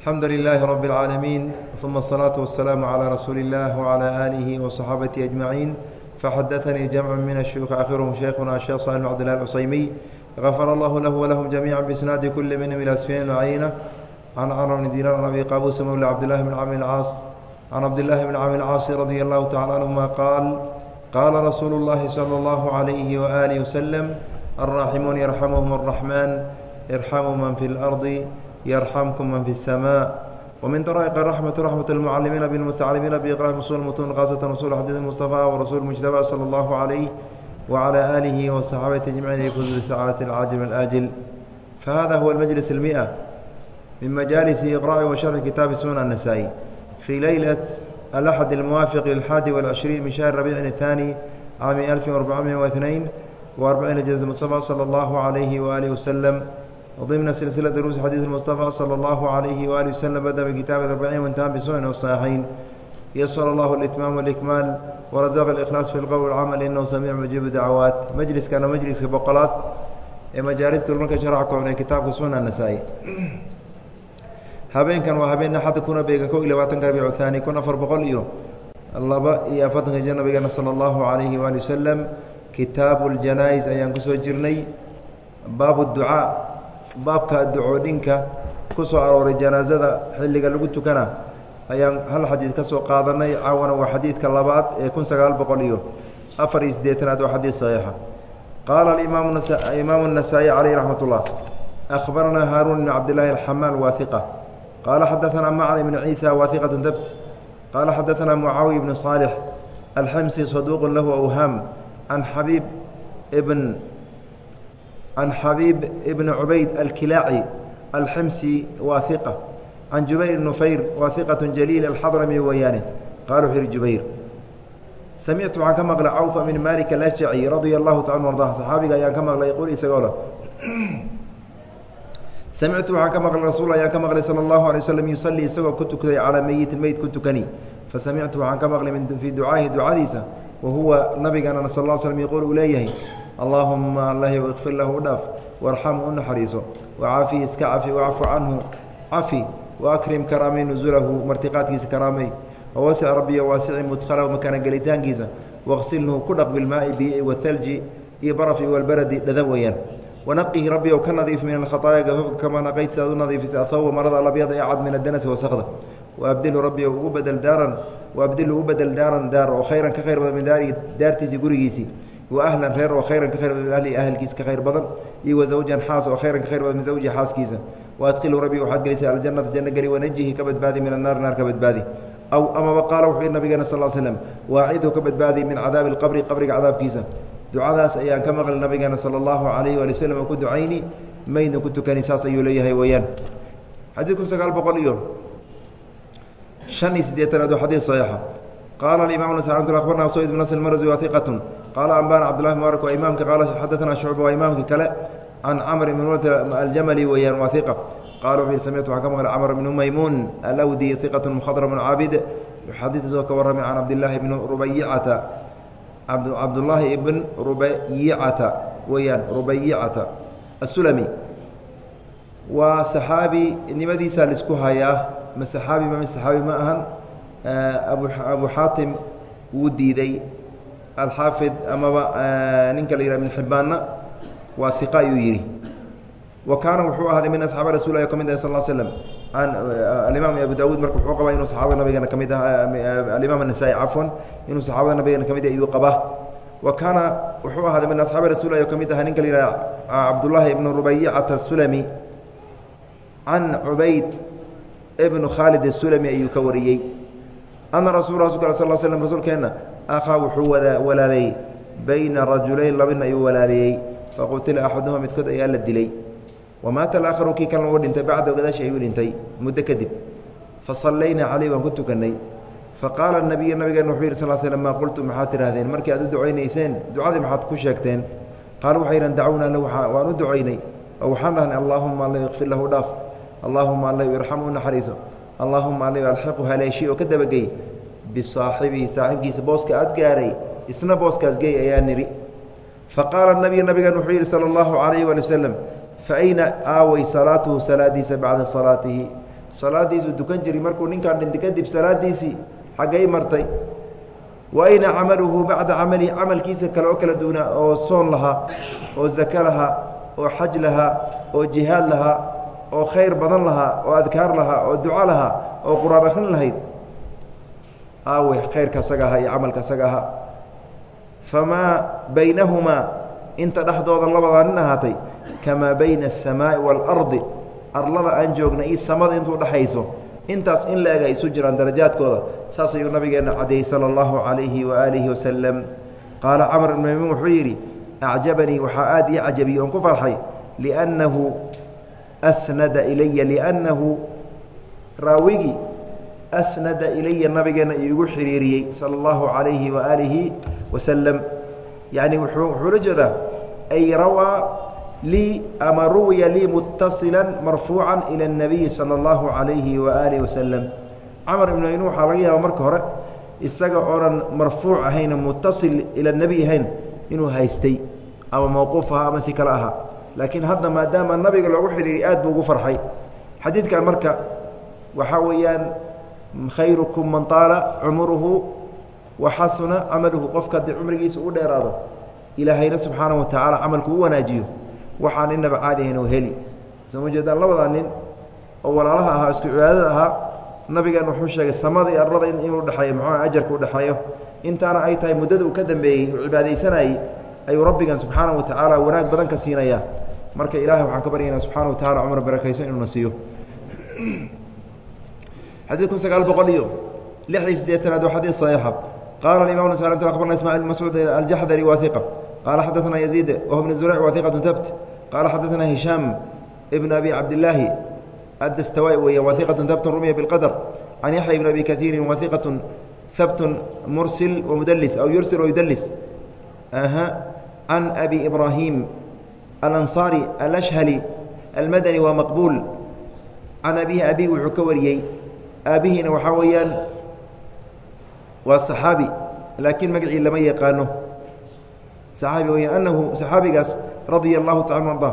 الحمد لله رب العالمين ثم الصلاة والسلام على رسول الله وعلى آله وصحابته أجمعين فحدثني جمع من الشيوخ آخرهم شيخنا الشيخ صالح بن عبد الله العصيمي غفر الله له ولهم جميعا بإسناد كل منهم إلى سفيان العينة عن عمرو بن دينار عن أبي قابوس مولى عبد الله بن عامر العاص عن عبد الله بن عامر العاص رضي الله تعالى عنهما قال قال رسول الله صلى الله عليه وآله وسلم الراحمون يرحمهم الرحمن ارحموا من في الأرض يرحمكم من في السماء ومن طرائق الرحمة رحمة المعلمين بالمتعلمين بإقراء أصول المتون خاصة رسول حديث المصطفى ورسول المجتبى صلى الله عليه وعلى آله وصحابته أجمعين يفوزوا بسعادة العاجل والآجل فهذا هو المجلس المئة من مجالس إقراء وشرح كتاب سنن النسائي في ليلة الأحد الموافق للحادي والعشرين من شهر ربيع الثاني عام 1442 وأربعين هجرة المصطفى صلى الله عليه وآله وسلم ضمن سلسلة دروس حديث المصطفى صلى الله عليه وآله وسلم بدأ بكتاب الأربعين وانتهى بسنن والصحيحين يسر الله الإتمام والإكمال ورزق الإخلاص في القول والعمل إنه سميع مجيب الدعوات مجلس كان مجلس بقلات مجالس marka شharca koobnay kitaabka sunan النasaa-i habeenkan waa habeen axadda kuna beega kow iyo labaatanka rabiicu haani kun afar boqol iyo laba iyo afartanka jir nabigeena salى اllahu عalayhi waali wasalam kitaabu اljanaa-is ayaan kusoo jirnay baabu ducaa baabka ducoodhinka ku soo arooray janaasada xilliga lagu tukana ayaan hal xadiid ka soo qaadanay caawana waa xadiidka labaad ee kun sagaal boqol iyo afar iyo siddeetanaad waa xadiid saxiixa qaala imaamu النasaaئي calayh raxmat اllah أkhbaranaa haaruun bn cabdillahi alxamaal waahiqa qaala xadaثanaa macli bn ciisa waahiqaة dabt qaala xadaثanaa mucaawiy bn صaalix alxamsi saduuq lahu awhaam can xabiib bn can xabiib ibn cubayd alkilaaci alximsi waahiqa can jubayr nufayr waahiqaة jaliil alxadrami weeyaane qaala wuxuu yihi jubayr samictu waxaan ka maqlay cawfa min malik alashjaci radia allahu taala arda saxaabiga ayaan ka maqlay qul isagoo le samictu waxaan ka maqlay rasuul ayaan ka maqlay sala allahu alay waslm yusalii isagoo ku tukaday calaa meyitin meyd ku tukani fasamictu waxaan ka maqlay fii ducaahi ducadiisa wa huwa nabigana sal l slm yaquul uu leeyahay allaahuma allahi ikfir lahu u dhaaf warxamhu u naxariiso wacaafihi iska cafi wacfu canhu cafi waakrim karaamay nusulahu martiqaadkiisa karaamay wawasic rabbiyo waasici mudkhalahu makaana gelitaankiisa waqsilhu ku dhaq bilmaai biyi wahalji iyo barafi walbaradi dhadan weeyaan. Wanaqihi rabbi ka nadiif min alkhaطaaya gafafka kamaa naqayd sidaad u nadiifisa ahawba marada alabyada ee cad min adanasi wasakda waabdilhu rabbi ugu bedel daaran waabdilhu u bedel daaran daar oo khayran ka khayr badan min daarihi daartiisii gurigiisii waahlan reer oo khayran ka khayr badan min ahlihi ahalkiisa ka khayr badan. Iyo wazawjan xaas oo khayran ka khayr badan min zawjihi xaaskiisa. Waadkilhu rabi waxaad gelisay aljannata janno geli wanajihi ka badbaadi min annaar naar ka badbaadi. Aw amaba qaala wuxuu yihi nabigeena sal slm waacidhu ka badbaadi min cadaabi اlqabri qabriga cadaabkiisa. Ducadaas ayaan ka maqli nabigeena sala allahu alayhi waali waslm oo ku ducayni mayna ku tukani saas ayuu leeyahay weeyaan. Xadiidku sagaal boqol iyo han iyo siddeetanaad waa xadiid saxiixa. Qaala imam abarna sayd ibn nasr marsi wa iqatun qaala ambana cabdulahi mubarak waa imaamka qaala xadaثana shucba waa imaamka kale can camr ibn aljamali weeyaan waa iqa qala wuxuu samictu waxaan ka maqlay camr bnu maymuun alawdi iqat mkhadrm caabid xadiikiisoo ka warramay can cabdillaahi bni rubayicata cabdullaahi ibn rubayicata weeyaan rubayicata asulami waa saxaabi nimadiisaa la isku hayaa ma saxaabi ma saxaabi ma ahan abu xaatim wuu diiday alxaafid amaba ninka la yihah ibn xibbaanna waa iqa ayuu yidhi. Wa kaana wuxuu ahaaday min asxaabi rasul ka mid ah sal slm alimaam abu daawuud marka wuxuu qabaa inuu saxaabada nabigana ka ah alimaam anasaa'i cafwan inuu saxaabada nabigana ka ah iyuu qabaa. Wa kaana wuxuu ahaaday min asxaabi rasul ka mid aha ninka la yihah cabdullaahi ibnu rubayicata asulami can cubayd ibnu khaalid asulami ayuu ka wariyey. Ana rasul rasulka sal slm rasuulkeenna akhaa wuxuu wada walaaleyey bayna rajulayn labin ayuu walaaleeyey faqutila axaduhuma midkood ayaa la dilay wamaata alaakharu kii kalena uu dhintay bacda gadaashi ayuu dhintay muddo kadib fasallaynaa caleyh waan ku tukannay faqaala nabiyu nabigeena wuxuu yidhi sal slm maa qultum maxaad tidhahdeen markii aad u ducaynayseen ducadii maxaad ku sheegteen qaal waxay yidhan dacawnaa lahu waan u ducaynay oo waxaan dhahnay allaahuma alla ikfir lahu dhaaf allaahuma alla irxamu u naxariiso allaahuma alla alxiqu haleeshi oo ka dabagey bisaaxibihi saaxibkiisa booska aad gaaray isna booskaas geey ayaa nidhi. Faqaala nabiyu nabigeena wuxuu yidhi sala allahu calayh waali wasalam faayna aaway salaatuhu salaadiisa bacda salaatihi? Salaadiisuu dukan jiray markuu ninkaan dhintay kadib salaadiisii xaggay martay. Wa ayna camaluhu bacda camalihi camalkiisa kale oo kala duunaa oo soon lahaa oo zako lahaa oo xaj lahaa oo jihaad lahaa oo khayr badan lahaa oo adkaar lahaa oo duco lahaa oo qur'aan akrin lahayd aawe khayrka asaga ahaa iyo camalka asaga ahaa famaa baynahumaa inta dhexdooda labadaa nin ahaatay kamaa bayna aلsamaaءi wاlardi arlada aan joogna iyo samada intuu dhexayso intaas in la eg ay isu jiraan darajaadkooda saas ayuu nabigeenna cadeeyey salى اllahu عalayhi waaalihi wasalam qaala camr ibn maymuun wuxuu yidhi acjabanii waxaa aad ii cajabiyey oon ku farxay liأnnahu asnada ilaya liأnnahu raawigii asnada ilaya nabigeena iigu xiriiriyey sala allahu calayhi waaalihi wasalam yani wuxuu la jeedaa ay rawaa lii ama ruwiya lii mutasila marfuuca ila اnabiyi sala allahu calayhi waaalihi wasalam camar ibnuayn waxaa laga yaaba marka hore isaga oonan marfuuc ahayn mutasil ila nebi ahayn inuu haystay ama mawquuf ahaa ama si kale ahaa. Laakiin hadda maadaama nabiga loogu xidhiiriy aad buu ugu farxay. Xadiidkan marka waxaa weeyaan khayrukum man taala cumuruhu waxasuna camaluhu qofka haddii cumrigiisa u dheeraado ilaahayna subxaanahu watacaala camalku u wanaajiyo. Waxaan inaba caadi ahayn oo heli. Soo ma jeedaan labadaa nin oo walaalaha ahaa isku cibaadada ahaa nabigan wuxuu sheegay samada iyo arlada inuu dhexeeyo muxuu ajarka dhexeeyo intaana ay tahay muddada uu ka dambeeyey uu cibaadaysanayey ayuu rabbigan subxaanahu watacaala wanaag badan ka siinayaa. Marka ilahay waxaan ka baryaynaa subxana wa tacala cumar barakayso inuuna siiyo xadid kun sagaal boqol iyo lix iyo siddeetanaad waa xadiid saxiixa qaala alimam nas abarna ismaciil mascuud aljaxdari waahiqa qaala xadaثana yaziid wahu bn zurayc waahiqatu tabt qaala xadaثana hishaam ibn abi cabdillaahi addastawaai weeya waahiqatu tabtun rumiya biاlqadr can yaxya ibn abi kaiirin waahiqatu habtun mursil wamudlis aw yursil wayudlis can abi ibraahim alanصaari alashhali almadani waa maqbuul can abihi abi wuxuu ka wariyey aabihiina waxaa weeyaan waa صaxaabi laakiin magacii lama yaqaano. Saxaabi weyaan anahu saxaabigaas radia allahu taala arda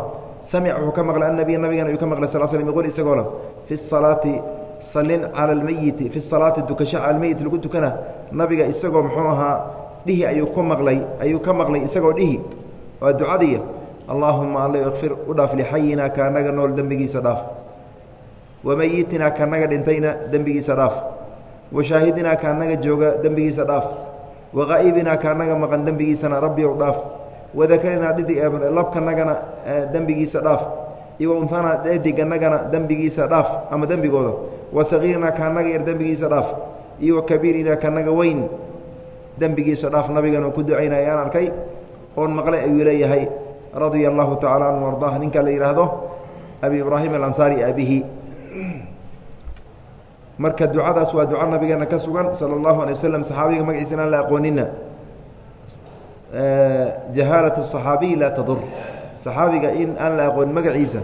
samic wuxuu ka maqlay annabiya nabigan ayuu ka maqlay sal slm yqul isagoo le fi salaati salin cala almeyiti fi salaati dukasho cala almeyit lagu tukana nabiga isagoo muxuu ahaa dhihi ayuu ku maqlay ayuu ka maqlay isagoo dhihi. Waa ducadiya allaahuma alla ikfir u dhaaf lixayina kaanaga nool dembigiisa dhaaf wamayitinaa kaanaga dhintayna dembigiisa dhaaf washaahidinaa kaanaga jooga dembigiisa dhaaf waqaa'ibinaa kaanaga maqan dembigiisana rabbiyow dhaaf wadakarinaa labkanagana dembigiisa dhaaf iyo untanaa dhediganagana dembigiisa dhaaf ama dembigooda wasagiirinaa kaanaga yar dembigiisa dhaaf iyo wakabiirinaa kanaga weyn dembigiisa dhaaf nabigan ku ducaynaya aan arkay oon maqlay ayuu leeyahay radia allahu tacala anhu ardah ninka la yidhaahdo abi ibraahim alansaari abihi marka ducadaas waa duco nabigeena ka sugan sala allahu alay waslm saxaabiga magaciisa inaan la aqoonina jahaalat الصaxaabiyi laa tadur saxaabiga in aan la aqoonin magaciisa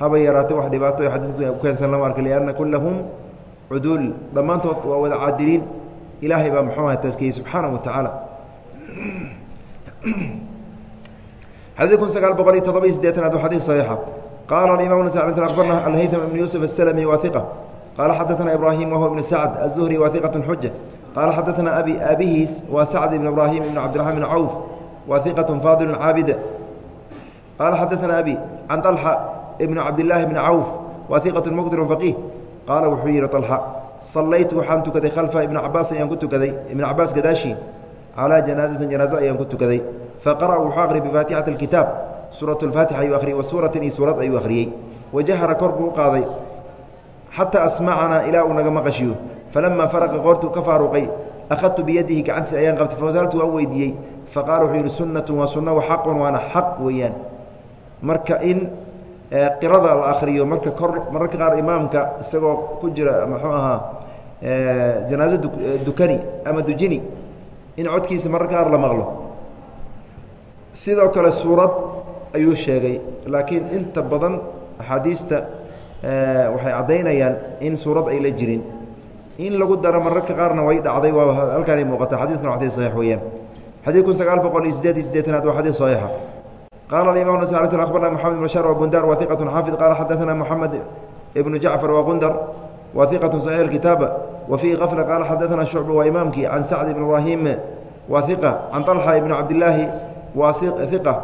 haba yaraatay wax dhibaato xadiidku ukeensan lama arka lianna kulahum cuduul dhammaantood waa wada caadiliin ilaahay baa muxuu aha taskiyey subxaanaه wa tacaala xadيid kun sagaal boqol iyo todoba iyo sideetanaad waa xadيid صaxiixa qaala imam abarna alhaytm ibn yuusuf الslmi waثiqa qaala xadaثna ibrahim wahuwa ibn sacd الzuhri waثiqaة xuja qaala xadaثna abi aabihiis waa sacd ibn ibrahim ibn cabdiraحman bn cawf waثiqaة faadil caabid qaala xadaثna abi can طalxa ibn cabdillaahi bni cawf waثiqaة mqdir faqiih qaala wuxuu yihi طalxa sallaytu waxaan tukaday khalfa ibna cabaas ayaan ku tukaday ibna cabaas gadaashii calaa janaazatin janaaze ayaan ku tukaday faqara wuxuu aqriyay bifaatixati اlkitaab suurat اlfaatix ayuu akhriyey wa suuratin iyo suurad ayuu akhriyey wajahara kor buu u qaaday. Xataa asmacanaa ilaa uu naga maqashiyo. Falamaa faraqa qoortuu ka faaruqay akhadtu biyadihi gacantiisa ayaan qabtay fasaltu waan weydiiyey. Faqaala wuxuu yidhi sunnatun waa sunna xaqun waana xaq weeyaan. Marka in qirada la akhriyo marka kor mararka qaar imaamka isagoo ku jira muxuu ahaa janaaso dukani ama dujini in codkiisa mararka qaar la maqlo. Sidoo kale suurad ayuu sheegay laakiin inta badan axaadiista waxay caddaynayaan in suurad ay la jirin in lagu daro mararka qaarna way dhacday waa halkaanay muuqata xadidkuna wa xadid saxiix weeyaan xadiid kun sagaal boqol iyo sideed iyo sideetanaad waa xadiid saxiixa qaala aimam nas abarna moxamed bn bashar wa gundar wa iqatu xaafid qaala xadaثana moxamed ibnu jacfar wa gundar wa iqaة صaxiix kitaaba wa fiihi kafla qaala xadaثana shucba waa imaamkii can sacd ibn ibraahim wa iqa can طalxa ibn cabdillaahi waa iqa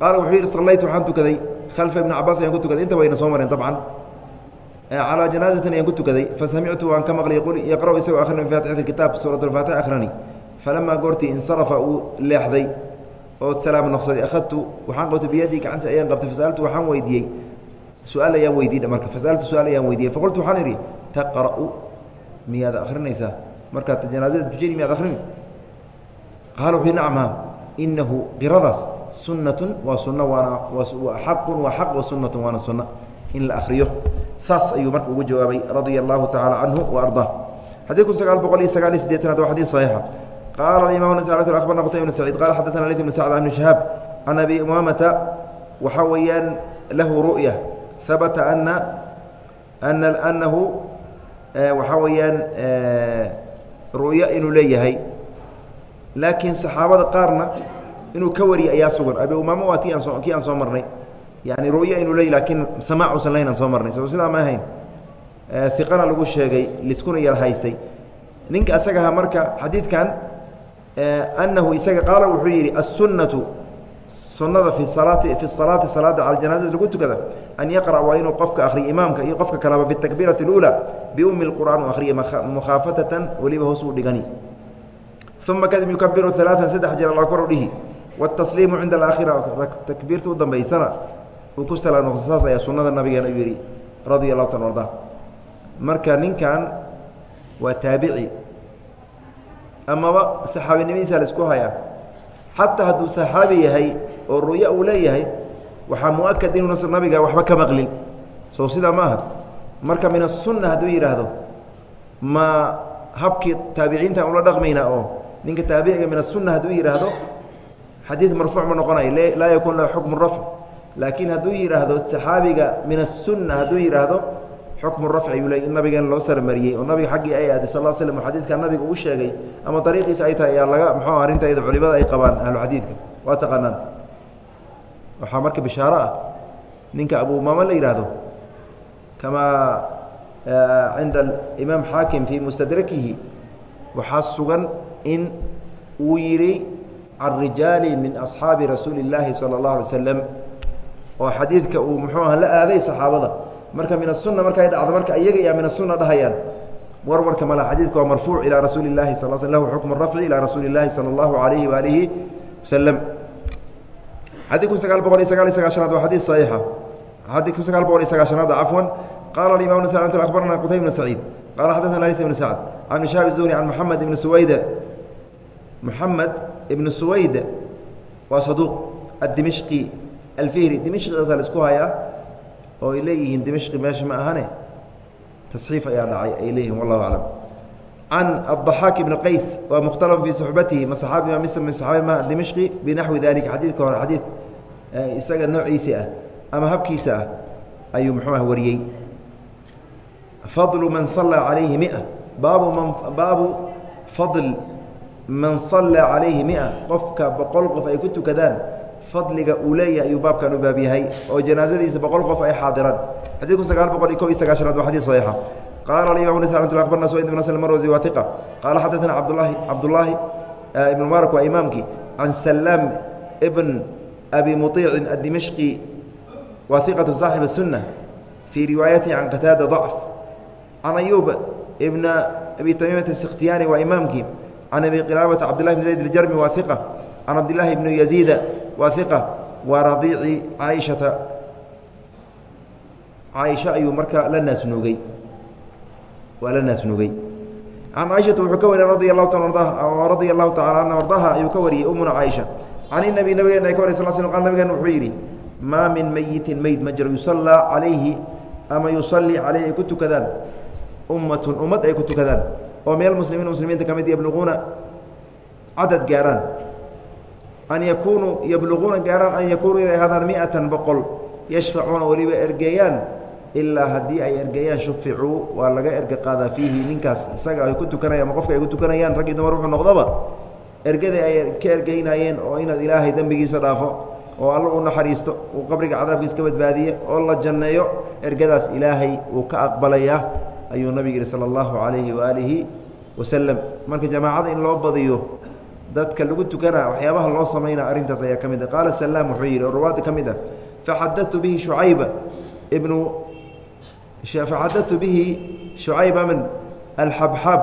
qaala wuxuu yidhi sallaytu waxaan tukaday khalfa ibni cabaas ayaan ku tukaday inta wayna soo mareen dabcan calىa janaazatin ayaan ku tukaday fasamictu waan ka maqlay yaqra'u isagoo akhrina bi faatixati kitaab suurat اlfaatix akhrani falamaa goortii insarafa uu leexday oo salaam noqsaday akhadtu waxaan qabtay biyadii gacanta ayaan qabtay fasaltu waxaan weydiiyey su'aal ayaan weydiiye marka fasaltu su'aal ayaan weydiiyey faqultu waxaan idhi taqra'u miyaad akhrinaysaa markaad janaazada tujini miyaad akhrini qaala wuxuu nacam ha inahu qiradaas sunnatun waa sunno waana xaqun waa xaq wa sunnatun waana sunno in la akhriyo. Saas ayuu marka ugu jawaabay radia allahu tacaala canhu ardaa xadii kun sagaal boqol iyo sagaal iyo sideetanaad waa xadiis saxiixa. Qaala imam abarna qtay bn saciid qala xadana layt bn sacd bn shahaab can abi umaamata waxaa weeyaan lahu ru'ya habata ana ana anahu waxaa weeyaan ru'yo inuu leeyahay. Laakiin saxaabada qaarna inuu ka wariye ayaa sugan. Abi umaama waa ti kii aan soo marnay. Yani ru'yo inuu leey laakiin samaac usan lahayn aan soo marnay. So sidaa ma ahayn. Eh, Iqana lagu sheegay liskuna yar haystay. Ninka asagaha marka xadiidkan eh, annahu isaga qaala wuxuu yidhi assunnatu sunnada fi salaati fi salaati salaada cala lagu tukada. An yaqra'a waa inuu qofka akhriyo imaamka iyo qofka kaleba fi takbiirati biumi اlqur'aan u akhriya mukhaafatatan weliba hoos uu dhigani. Uma kadib yukabiru alaaan saddex jeer allahu akbar u dhihi wالtasliimu cinda alaakhira takbiirta u dambaysana uu ku salaam noqso saas ayaa sunada nabigeena u yidhi radia اlahu ta arda marka ninkan waa taabici amaba saxaabinimadiisa la isku hayaa xataa hadduu saxaabi yahay oo ru'yo uu leeyahay waxaa mu'akad inuuna nabiga waxba ka maqlin sow sidaa ma aha marka min asunna hadduu yidhaahdo ma habkii taabiciintan ula dhaqmayna oo ninka taabiciga min asunna hadduu yidhaahdo xadiid marfuuc ma noqonayo laa yakun lahu xukmu rafc. Laakiin hadduu yidhaahdo saxaabiga min asunna hadduu yidhaahdo xukmu rafci ayuu leey in nabigeena loo sarmariyey oo nabiga xaggii ay aaday sal oo xadiidka nabiga uu sheegay ama dariiqiisa ay tahay ayaa laga muxuu arrintayda culimada ay qabaan ahluxadiidka waa taqaanaan. Waxaa marka bishaaro ah ninka abu umaama la yidhaahdo kamaa cinda imaam xaakim fii mustadrakihi waxaa sugan in uu yidhi can rijaali min asxaabi rasuuli اllaahi salى اllahu alay slam oo xadiidka uu muxuu aha la aaday saxaabada marka min asunna markay dhacdo marka iyaga ayaa min asunna dhahayaan warwarka mala xadiidka waa marfuuc ilaa rasuuli اlahi sal sl lahu xukmu rafci ilaa rasuuli اllahi salى اllahu alayhi waalihi wasalam xadii kun sagaal boqol iyo sagaal iyo sagaashanaad waa xadiis saxiixa xadii kun sagaal boqol iyo sagaashanaad cafwan qala imam s abarna qutayb bn saciid qala xadaثna layث bn sacd can shaab الzuhri can moxamed ibni suwayda moxamed ibnu suwayda waa saduuq addimishqi alfihri. Dimishqidaasa la isku hayaa oo ay leeyihiin dimashqi meesha ma ahane? Tasxiif ayaa dhacay ay leeyihiin wallahu aclam can aلضaxaak ibni qays waa mukhtalafun fii suxbatihi ma saxaabi ma mise min saxaabi ma dimashqi binaxwi dalika xadiidka hore xadiid isaga noociisii ah ama habkiisa ah ayuu muxuu ah wariyey. Fadlu man sallaa calayhi mia baabu man baabu man sallaa calayhi mia qofka boqol qof ay ku tukadaan fadliga uu leeyahay ayuu baabkan u baab yahay oo janaazadiisa boqol qof ay xaadiraan xadiidku sagaal boqol iyo kob iyo sagaashanaad waa xadis saxiixa qaala alimam nis raxmat abarna suwayd ibn nasr marwasi waa iqa qaala xadaثana cabdulahi cabdullaahi ibn mubarak waa imaamkii can salaam ibn abi muطiicin addimashqi waa iqatu saaxib الsunna fii riwaayatihi can qataada ضacf can ayuub ibna abi tamiimata sikhtiyaani waa imaamkii can abi qilaabata cabdillahi bn zayd اljarmi waa iqa can cabdillaahi bni yaziida waa iqa waa radiici caaishata caaisha ayuu marka la naasnuugey waa la naasnuugey can caaishata wuxuu ka wariyey radia allahu ta radia allahu tacala anha ardaha ayuu ka wariyey umuna caaisha can inabi nabigeena ay ka wariy sal sl qal nabigeena wuxuu yidhi maa min meyitin meyd ma jiro yusallaa calayhi ama yusallii calayhi ay ku tukadaan ummatun ummad ay ku tukadaan oo meel muslimiin muslimiinta ka mid yabluquuna cadad gaaraan. An yakunuu yabluquuna gaaraan an yakunuu inay ahaadaan miatan boqol yashfacuuna weliba ergeeyaan ilaa haddii ay ergeeyaan shuficuu waa laga erge qaadaa fiihi ninkaas. Isaga ay ku tukanayaan ama qofka ay ku tukanayaan rag iyo dumar wuxuu noqdoba? Ergadii ay ka ergeynayeen oo inaad ilaahay dembigiisa dhaafo oo alla u naxariisto uu qabriga cadaabkiis ka badbaadiye oo la janneeyo ergadaas ilaahay uu ka aqbalayaa ayuu nabigu yihi sala allahu calayhi waaalihi wasalam marka jamaacada in loo badiyo dadka lagu tukana waxyaabaha loo samaynaa arrintaas ayaa ka mid a. Qaala salaam wuxuu yidhi oo ruwaadda ka mid ah faxadatu bihi shucayba ibnu faxadatu bihi shucayba min alxabxab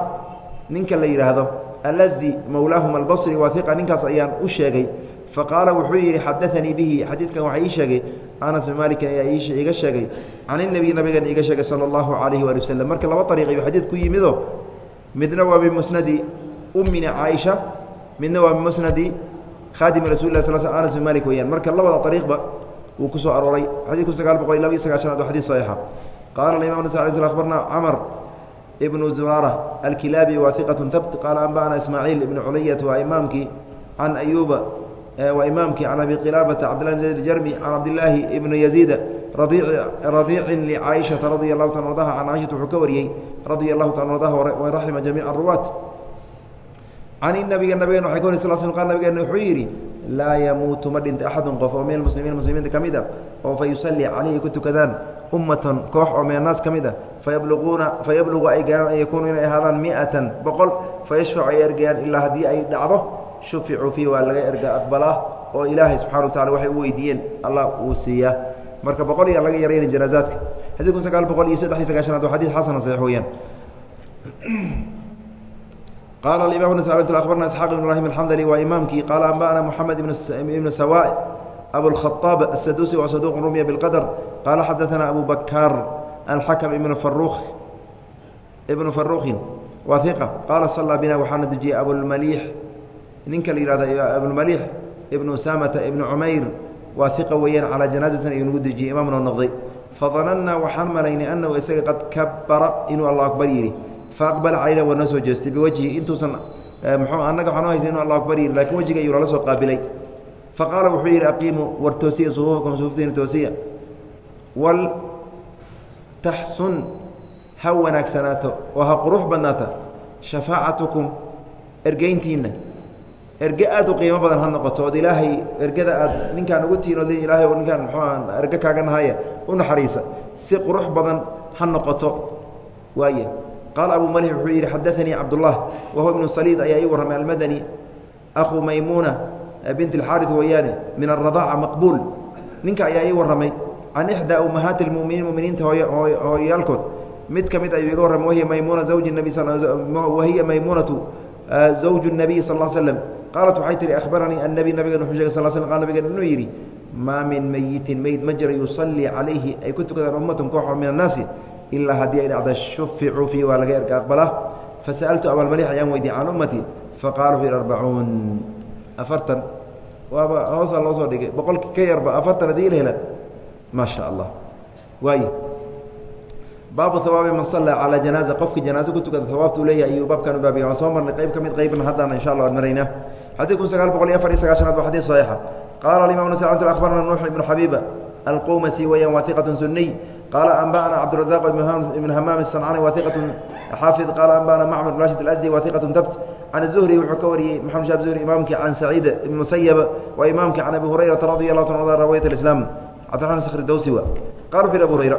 ninka la yidhaahdo alasdi mowlaahum albasri waa iqa ninkaas ayaan u sheegay. Faqaala wuxuu yidhi xadaanii bihi. Xadiidkan waxaa ii sheegay anas malikin ayaa iga sheegay can inabiy nabigan iiga sheegay sala allahu calayhi waali waslem marka laba ariiq ayuu xadiid ku yimido. Midna waa bimusnadi ummina caaisha midna waa bimusnadi khaadimi rasul lah sal anas bin malik weyaan marka labada ariiqba wuu ku soo arooray. Xadiidku sagaal boqol laba iyo sagaashanaad waa xadid saxiixa. Qaala imam nas abarna camar ibnu zurara alkilaabi waa iqat tabt qaala anba'ana ismaaciil ibnu culayat waa imaamkii can ayuuba waa imaamkii can abi qilaabata cabdillah bn zayd jarmi can cabdillaahi ibnu yaziida radiicin licaaishata radia allahu ta ardaha can caaishata wuxuu ka wariyey radia allahu ta ardaha waraxima jamiica aruwaat can nabiga nabigeen waxay ka wari sal sl qal nabigeena wuxuu yidhi laa yamuutu ma dhinta axadun qof oo min almuslimiin muslimiinta ka mid a oo fa yusallii calayhi ku tukadaan ummatan koox oo min annaas ka mid a fayabluquuna fayablugu ay gaaraan an yakuunu inay ahaadaan mi'atan boqol fayashfacu ay ergayaan ilaa haddii ay dhacdo shuficuu fiih waa laga erga aqbalaa oo ilaahay subxana wa tacala waxay u weydiiyeen. Allah uu siiyaa marka boqol iyaa laga yarayna janaazaadka xadiidku sagaal boqol iyo saddex iyo sagaashanaad waa xadid xasana saxiix weeyaan. Qala imam abarna isxaaq ibn ibrahim alxandali waa imaamkii. Qaala anba'ana moxamed ibnu sawa abulkhaaab asadusi wa saduuq rumiya biاlqadr qaala xadaثana abu bakaar alxakm ibnu farukin waa iqa qaala salaa bina waxaana dujiyey abulmaliix ninka la yihahdo abulmaliix ibnu usaamata ibnu cumayr waa iqa weeyaan calaa janaazatin ayuu nagu dejiyey imaamna noqday. Fadanannaa waxaan malaynay annahu isaga qad kabara inuu allah akbar yidhi. Faaqbala calayna waa noo soo jeestay biwajhi intuusan mxuu annaga waxaan u haysay inu allah akbar yidhi laakiin wejiga ayuu nala soo qaabilay. Faqaala wuxuu yidhi aqiimuu war toosiya sufuufakum suuftiina toosiya. Wal taxsun ha wanaagsanaato oo ha qurux badnaata shafaacatukum ergeyntiinna erge aad u qiimo badan ha noqoto ood ilaahay ergada aad ninkaan ugu tihin od ilaahay ninkaan muxuu erge kaaga nahaya u naxariisa. Si qurux badan ha noqoto waaye. Qaala abu malix wuxuu yidhi xadaanii cabdullah wahuwa ibnu saliid ayaa ii warramay almadani akhuu maymuuna bint alxaarid weeyaane min aradaaca maqbuul. Ninka ayaa ii warramay can ixdaa ummahaati lmuminiin muminiinta hooyayaalkood. Mid ka mid ayuu iga warramay wahiya maymuuna zawji nabi wahiya maymuunatu zawju nabiy sal l slem qaalat waxay tihi ahbaranii annabi nabigan wuxuu shegay sl qal nabigan inuu yidhi maa min meyitin meyd ma jira yusallii calayhi ay ku tukadaan ummatun koox oo min annaasi ilaa haddii ay dhacda shuficuu fiih waa laga erga aqbalaa fasa'altu abaalmalix ayaan weydiye can ummati faqala wuxuu yidhi arbacuun afartan waaba hoosaa loo soo dhigay boqolki ka yarba afartan haddii la hela maa sha allah waay baabu hawaabi man sallaa calaa janaaza qofkii janaazo ku tukada hawaabtuu leeyahay ayuu baabkan u waan soo marnay qayb ka mid qaybna haddana insha allah aan maraynaa xadiid kun sagaal boqol iyo afar iyo sagaashanaad waa xadiid saxiixa qaala alimam nas akhbarna nuux ibnu xabiiba alqowmasi weeyaan waa iqatun suniy qaala anba'ana cabdirazaq ibn hamaam sancani waa xaafid. Qaala anba'ana macmar rashid alasdi waa tabt can zuhri wuxuu ka wariyey maxamed shab zuhri imaamkii can saciid ibn musayab waa imaamkii can abi hurayrata radi allahu ta rawayat alislaam. Cabdiraxman sakhri dawsi wa. Qala wuxu yhi abu hurayra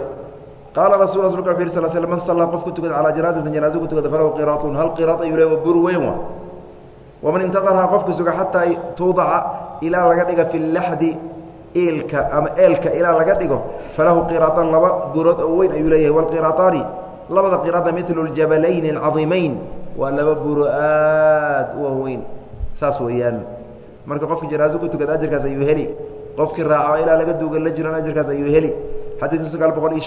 qaala rasul a slka u sl sl man sallaa qofku tukada calaa janaazatin janaaza ku falahu qiraatun hal qiraad ayuu leey waa bur weyn wa waman intadarhaa qofku suga xataa tuudaca ilaa laga dhiga fi laxdi iilka ama eelka ilaa laga dhigo falahu qiraaaan laba burood oo weyn ayuu leeyahay walqiraataani labada qiraada milu ljabalayn alcadiimeyn waa laba buro aad u waweyn saas weeyaan marka qofkii janaazo ku tukada ayuu heli qofkii raaco ilaa laga duuga la jiran ajarkaas ayuu heli xadiiska sagaal boqol iyo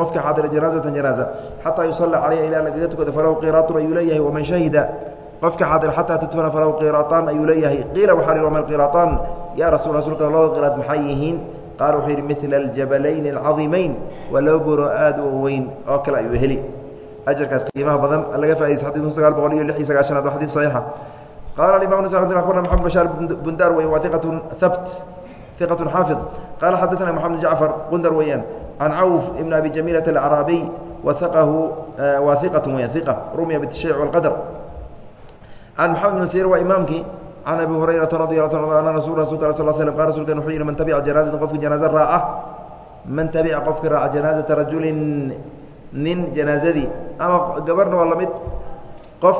qofka xaadira xataa yusalla caleyha ilaa ayuu leeyahay qiila waxaa lihi wama qiraataan ya rasu rasuulka labada qiraad maxay yihiin? Qaala wuxuu yidhi midla aljabalayni alcadiimeyn waa laba aada u oo kale ayuu heli. Ajarkaas qiimaha badan laga faaidays xadii kun sagaal boqol iyo lix iyo sagaashanaad waa xadiis saxiixa. Qaala alimam nasr xadina akhbarna moxamed bashaar bundar weyan waa iqatun habt iqatun xaafid. Qaala xaddatana moxamed jacfar bundar weeyaan can cawf ibn abi jamiilat alcaraabiy waaqahu eh, waa iqatun weyan iqa rumiya bitashayc walqadar can maxamed ibn sir waa imaamkii can abi hurayrata radi a ana rasul rasulka sal slm qal rasulkan wuxuu yihi man tabica janaazata qofki janaaze raaca man tabica qofki raaca janaazata rajulin nin janaazadii ama gabarna waa la mid qof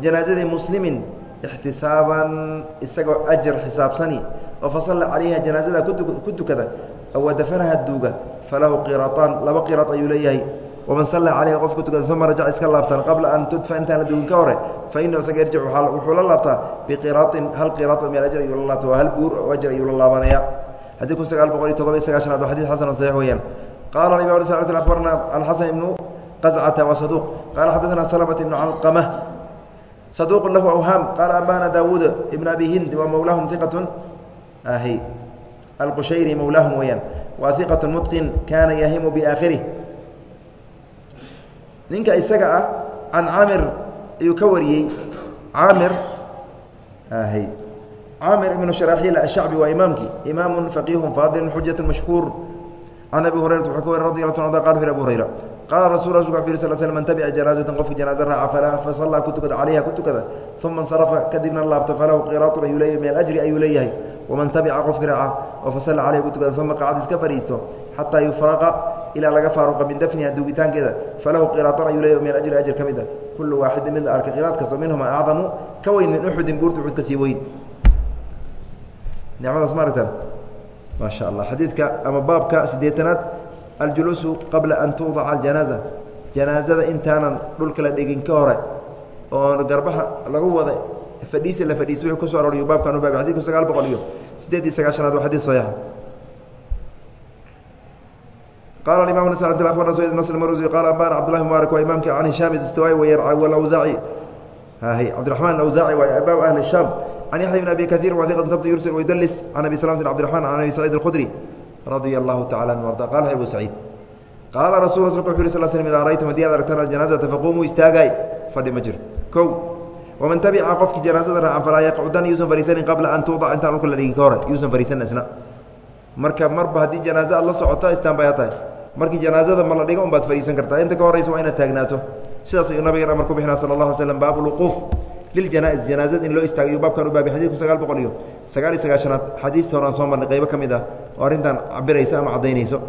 janaazadii muslimin ixtisaaban isagoo ajar xisaabsani oo fasalla calayha janaazada ku tukada aw dafanaha duuga falahu qiraaطaan laba qiraad ayuu leeyahay waman salla calayha qofku tukada uma rajac iska laabtaan qabla an tudfa intaan la dugin ka hore fa inahu isaga yarjic wuxuu la laabtaa biqiraain hal qiraao meel ajar ayuu la laabta waa hal buur oo ajar ayuu la laabanaya xadii kun sagaal boqol iyo todoba iyo sagaashanaad waa xadid xasan saxiix weeyaan qaala nabi alay sl abarna alxasan ibnu qascata waa saduuq qaala xaddaana salamata ibnu calqama saduuqun lahu awhaam qaala ambana daawuud ibn abi hind waa mawlaahum iqatun alqushayri mawlaahum weeyaan waa iqatun mutqin kaana yahimu biaakhirih ninka isaga ah can caamir ayuu ka wariyey. Caamir caamir ibnu sharaxiil ashacbi waa imaamkii imaamu faqiihu faadil xujaة mashhuur can abi hurayrata wuxuu ka wari radi lla ta qala abu hurayra qaala rasul rasulka wuxu yiri sal sl man tabica janaazatan qofki janaaze raaca fasallaa ku tukada calayha ku tukada uma insarafa kadibna laabta falahu qiraatun ayuu leeyahy min alajri ayuu leeyahay waman tabica qofki raaca oo fasalla calayha ku tukada uma qacad iska fadhiisto xataa yufraqa ilaa laga faaruqa min dafniha duugitaankeeda falahu qiraatan ayuu leeyahy min ajri ajr ka mid a kullu waaxidin mid la arka qiraad kasta minhuma acdamu ka weyn min uxudin buurta uxud ka weyn. Nicmadaas ma aragtaan? Maa allah xadiidka ama baabka siddeetanaad aljuluusu qabla an tuudaca aljanaaza. Janaazada intaanan dhulka la dhigin ka hore oo garbaha lagu wada fadhiisi la fadhiis wuxuu ku so aroriyo baabkan u baabay xadidku sagaal boqol iyo siddeed iyo sagaashanaad waa xadid saxiixa qala imam nas abarna sayd nasr marusi qala ambana cabdullahi mubaarak waa imaamka can hishaam istiwaai walawsaaci hy cabdiraxmaan awsaaci waa imaam ahli shaam can yaxya bn abi kaiir waiqat tabta yursil wayudlis can abi salamti cabdiraxman can abi saciid alkhudri radia allahu tacala anhu arda qala abu saciid qaala rasul rasulka wuxu yuri sal slm idaa raytum haddii ad aragtaan aljanaazata faquumuu istaagaay fadhi ma jiro kow waman tabica qofkii janaazada raacan falaa yaqcudan yuusan fariisanin qabla an tuudac intaan dhulka la dhigin ka hore yuusan fariisan isna marka marba haddii janaaze aad la socoto istaan bay tahay markii janaazada ma la dhigo un baad fadhiisan kartaa. Inta ka horeysa waa inaad taagnaato sidaas ayuu nabigan amar ku bixina sala allah slam baab lwuquuf liljanaa-is janaazada in loo istaagayo baabkan u baabay xadidku sagaal boqol iyo sagaal iyo sagaashanaad. Xadiista horaan soo marnay qaybo ka mid ah. Oo arrintan cabiraysa ama caddaynayso.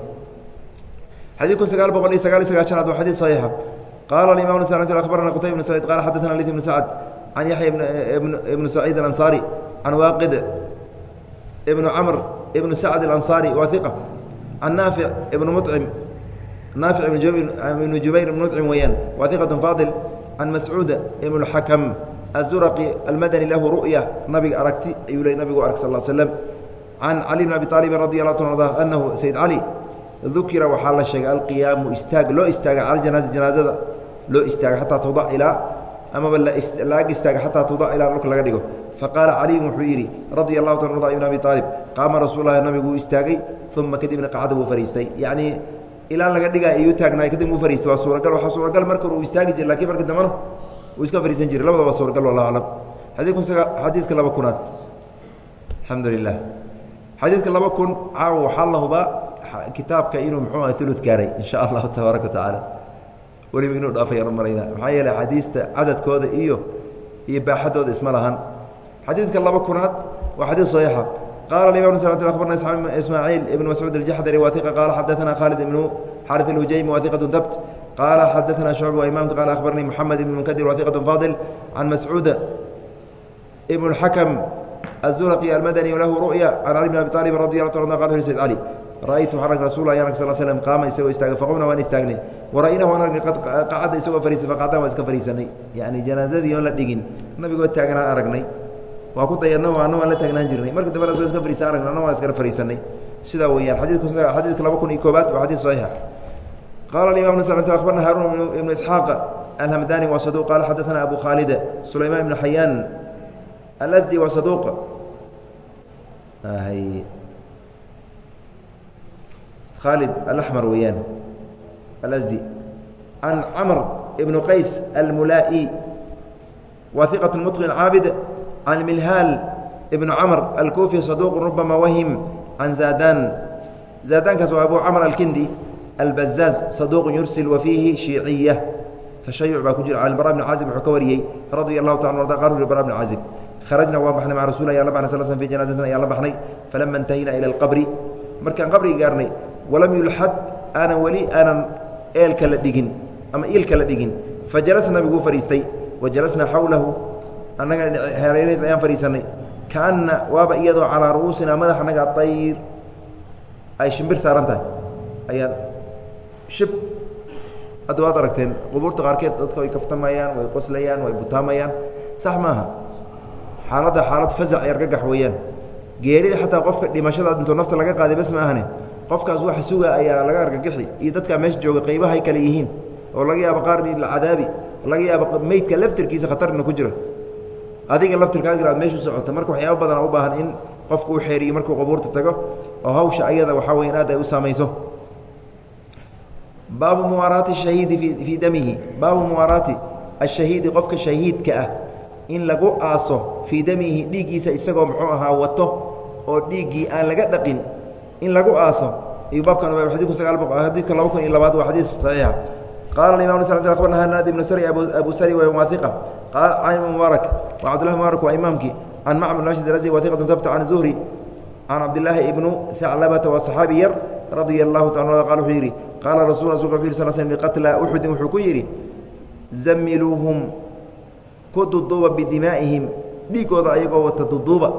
Xadiidku sagaal boqol iyo sagaal iyo sagaashanaad waa xadiid saxiixa. Qaala alimam ns abarana qutayb ibn saciid qala xaddatana lid ibnu sacad can yaxya ibnu saciid alansaari can waaqid ibnu camr ibnu sacd alansaari waa iqa can mascuud ibnu xakam azuraqi almadani lahu ru'ya nabiga aragti amaba laag istaaga xataa tudac ilaa dhulka laga dhigo faqaala caliyun wuxuu yidhi radia allahu ta ibn abi aalib qaama rasuulahi nabigu istaagay uma kadibna qacda buu fariistay yacnii ilaa laga dhigaa iyuu taagnaay kadib uu fariistay waa suuragal waxaa suuragal marka uu istaagi jira laakiin marka dambana uu iska fariisan jiray labadaba suuragal wallahu aclam xadiidka laba kunaad alxamdu lilah xadiidka laba kun caawa waxaa la hubaa kitaabka inuu muxuu aha ulud gaaray in sha allahu tabaaraka wa weliba inuu dhaafayaan u maxaa yeeley xadiista cadadkooda iyo iyo baaxadooda isma lahan xadiidka laba kunaad waa xadiid saxiixa qala imam abarna ismaaciil ibn mascuud aljaxdari waثiqa qaala xadaثana khaalid ibnu xarit اlhujaymi waثiqaة dabt qaala xadaثana shucb waa imamka qala akhbaranii moxamed ibn munkadir waثiqaة faadil can mascuud ibn اxakm الzurqi almadani lahu ru'ya can cali bn abi طaalib radi a ta qal sayd cali ra'aytu waxaan arg rasul ya sal slm qaama isagoo istaagay faqumna waan istaagnay wara'aynahu waan argnay qacadda isagoo fariisay faqacdan waan iska fariisanay yani janaazadii oon la dhigin nabigoo taaganaan aragnay waa ku dayano ana waan la taagnaan jirnay. Marka dambena soo iska fariisan aragna waan iskala fariisanay. Sidaa weeyaan xadiidku xadiidka laba kun iyo koobaad waa xadiid saxiixa. Qala imam abarna haarun ibnu isxaaq alhamdani waa saduq qala xadaثana abu khaalid sulayman ibnu xayaan alasdi waa saduq khaalid alaxmar weeyaan alasdi can camr ibnu qays almulaa'i waa iqaة mutqin caabid can milhaal ibn camr alkufi saduuq rubama wahim can zadan zaadaankaas waa abu camr alkindi albazaaz saduuq yursil wa fiihi shiiciya tashayuc baa ku jira can bara bn caazib wuxuu ka wariyey radia allahu taala arda qal bara bn caazib kharajna waa baxnay maca rasul ayaa la baxnay sal sl fi janaazatin ayaa la baxnay falama intahina ila alqabri markaan qabriga gaarnay walam yulxad aanan weli aanan eelka la dhigin ama iilka la dhigin fajalasa nabiguu fadhiistay wa jalasnaa xawlahu annaga hareerahiis ayaan fadhiisanay kaana waaba iyadoo calaa ru'uusinaa madaxa annaga ayr ay shimbir saaran tahay ayaan shib. Hadda waad aragteen qubuurta qaarkeed dadka way kaftamayaan way qoslayaan way butaamayaan sax maaha. Xaaladda xaalad fazac ee argagax weeyaan. Geerida xataa qofka dhimashada intoo nafta laga qaaday bas ma ahane. Qofkaas waxa suga ayaa laga argagixi iyo dadkaa meesha jooga qaybahay kale yihiin. Oo laga yaabo qaar in la cadaabi laga yaabo meydka laftirkiisa khatarna ku jira adiga laftirkaaga meeshu socota marka waxyaaba badana u baahan in qofku u xeeriyo markuu qubuurta tago oo hawsha ayada waxaa weya aad ay u saamayso. Baabu muwaaraati shahiidi fii damihi. Baabu muwaaraati ashahiidi qofka shahiidka ah in lagu aaso fii damihi dhiiggiisa isagoo muxuu ahaa wato oo dhiiggii aan laga dhaqin in lagu aaso. Iyo baabkan xadiidku sagaal boqo xadiidka laba kun iyo labaad waa xadiis saxiixa qaala imam s abarna hanaad ibnu sari abu sari wa waahiqa qaala can ibn mubaarak wa cabdullah mubaarak waa imaamkii can macmar nashid razi wahiqatu habta can zuhri can cabdillaahi ibnu haclabata waa saxaabi yar radia allahu taala qal wuxuu yidhi qaala rasul rasulka wuxu yiri sal sl liqatla uxudin wuxuu ku yidhi zamiluuhum ku duduuba bidimaa'ihim dhiigooda ayagoo wata duduuba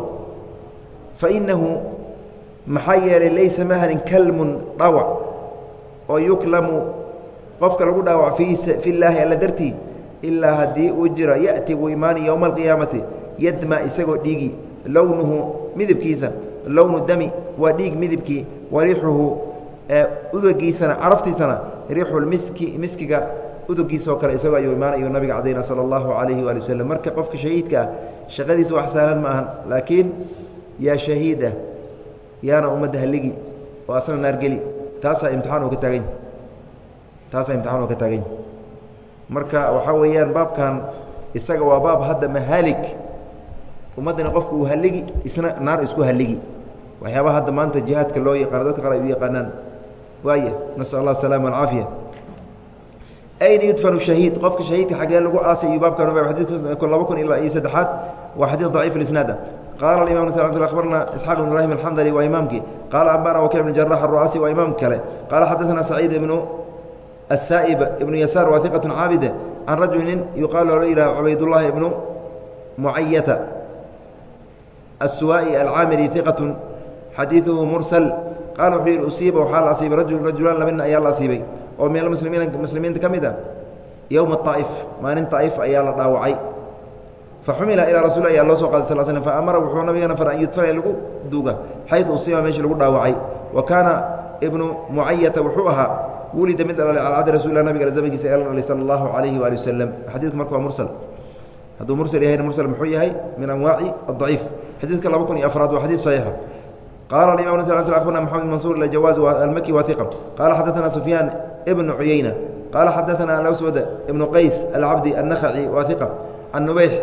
fainahu maxaa yeelay laysa mahanin kalmun dhawac oo yuklamu qofka lagu dhaawac fi llaahi alla dartii ilaa haddii uu jira ya'ti wuu imaani yowma alqiyaamati yadma isagoo dhiigi lownuhu midabkiisa lownu dami waa dhiig midabkii wa riixuhu udugiisana caraftiisana riixulmiski miskiga udugiisoo kale isagoo ayuu imaanayu nabiga cadayna sala allahu calayhi waali waslem marka qofka shahiidka ah shaqadiisa wax sahlan ma ahan laakiin yaa shahiida yaana ummadda haligi oo asna naargeli taasaa imtixaan oo ka taagany taasaa imtixaan oo ka taagany marka waxaa weeyaan baabkan isaga waa baab hadda mahaalig ummaddana qofku uu haligi isna naar isku haligi. Waxyaabaha hadda maanta jihaadka loo yaqaano dadka qaar ay u yaqaanaan. Waaya nasal allah asalama alcaafiya ayna yudfanu shahiid qofka shahiidka xagee lagu aasay iyo baabkan xadiidku laba kun ilaa iyo saddexaad waa xadiid daciif isnaada qaala aimam abarna isxaaq ibn ibrahim alxandali waa imaamkii. Qaala ambana wakic bn jarax aru'aasi waa imaamka kale. Qaala xadaثana saciid ibnu asaa'ib ibnu yasaar waa iqat caabide can rajulin yuqaalu loo yidhaha cubaydullaahi ibnu mucayata السuwائي الcاamري ثiqة xadiiثuhu mursل qaala wuxuu yidhi usiiba waxaa la asiibay rajulaan laba nin ayaa la asiibay oo min almuslimiina muslimiinta ka mid a yowma طaa'if maalin طaa'if ayaa la dhaawacay faxumila ilaa rasul ayaa loo soo qaaday sal slm faamara wuxuu nabigana fara an yudfana lagu duuga xayثu usiiba meeshii lagu dhaawacay wa kaana ibnu mucayata wuxuu ahaa wulida mid dhalay calى cadi rasul nabiga zamankiisa ee la dhalay salى اllahu عalayhi waali waslm xadiidku marka waa mursل hadduu mursل yahayna mursل muxuu yahay min anwaaci الضaciif xadiidka laba kun iyo afraad waa xadiid saxiixa qaala aimam abarna maxamed mansuur jawaaz almaki wa iqa qaala xadaثana sufyaan ibnu cuyeyna qaala xadaثana alswad ibnu qays alcabdi الnakhaci wa iqa can nubeyx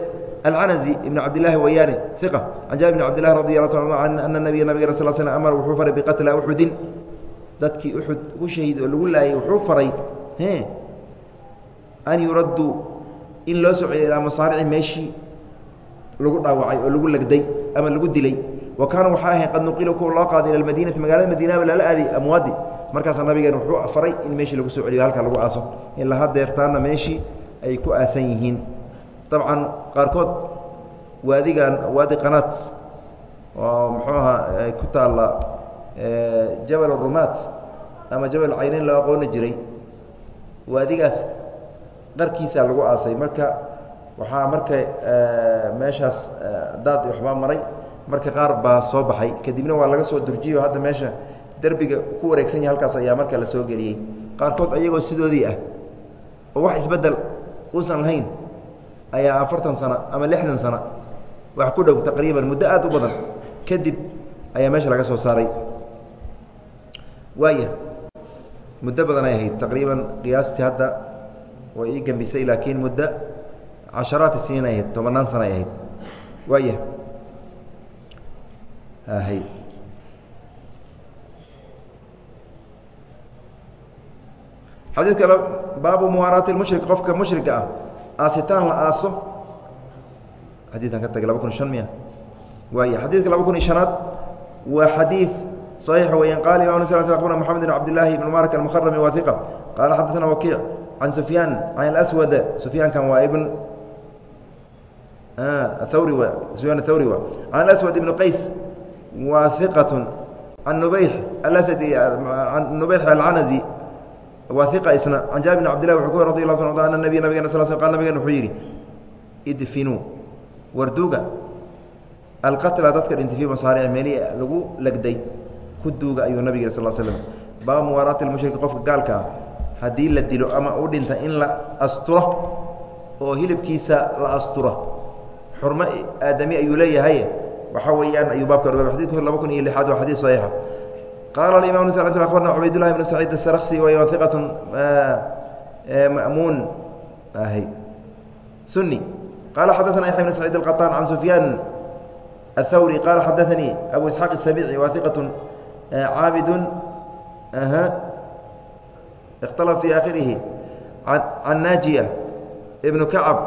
alcanazi ibn cabdillahi wayaane iqa can jaabir bn cabdillahi radi allah ta ana nabiya nabigana sal sl amar wuxuu faray biqatla uxudin dadkii uxud ugu shahiid oo lagu laayay wuxuu faray an yuraddu in loo soo celiyo ilaa masaarici meeshii lagu dhaawacay oo lagu legday ama lagu dilay. Wa kaana waxaa ahayn qad nuqila kuwa loo qaaday ila almadiinati magaalada madiinaba lala aaday amwaadi. Markaasaa nabigeen wuxuu faray in meeshii lagu soo celiyo halkaa lagu aaso. In laha deertaanna meeshii ay ku aasan yihiin. Dabcan qaarkood waadigan waadi qanaat oo muxuu ahaa ku taalla jabal rumaat ama jabal cayneyn loo aqooni jiray. Waadigaas qarkiisaa lagu aasay. Marka waxaa marka meeshaas daad waxbaa maray. Marka qaar baa soo baxay. Kadibna waa laga soo durjiyo. Hadda meesha derbiga ku wareegsan yahay halkaas ayaa marka la soo geliyey. Qaarkood ayagoo sidoodii ah oo wax isbeddel uusan lahayn ayaa afartan sano ama lixdan sano wax ku dhow taqriiban muddo aad u badan. Kadib ayaa meesha laga soo saaray waaya. Muddo badan ay ahayd taqriiban qiyaastii hadda way ii gambisay laakiin muddo casharaati siniin ay ahayd tobannaan sana ay ahayd waaya. Hay xadiid kale baabu muwaaraati mushrik. Qofka mushrika ah aasitaan la aaso. Xadiikan ka tagay laba kun shan miya. Waaya. Xadiidka laba kun iyo shanaad waa xadiid صaxiix weyan qala imam abarna mxamed bn cabdillaahi ibn marak almkrami wa iqa qaala xadaثna wakiic can sufyaan can اlaswad sufyaankan waa ibn hawri w sufyaan athawri wa can aswad ibn qays wa iqaة can nubayx alasadi an nubayx alcanazi waa iqa isna can jaabir bn cabdillahi wuxuu ku radi allah ta ana nabiy nabigena sal sl qal nabigena wuxuu yidhi idfinuu warduuga alqatla dadka dhintay fii masaaric meelihii lagu legday ku duuga ayuu nabig sal slm baaba muwaaraati lmushriki qofka gaalka ah haddii la dilo ama u dhinta in la asturo oo hilibkiisa la asturo xurmo aadami ayuu leeyahay waxaa weeyaan ayuu baabka xadidku laba kun iyo lixaad waa xadiid saxiixa qaala aimam abarna cubaydullahi bn saciid asarksi wa iqat ma'muun suni qala xadaثna yaxya bn saciid alqaطaan can sufyaan الthawri qala xadaثanii abu isxaaq الsabici wa iqaة caabid اkhtalaf fi akhirihi can naajiya ibn kacab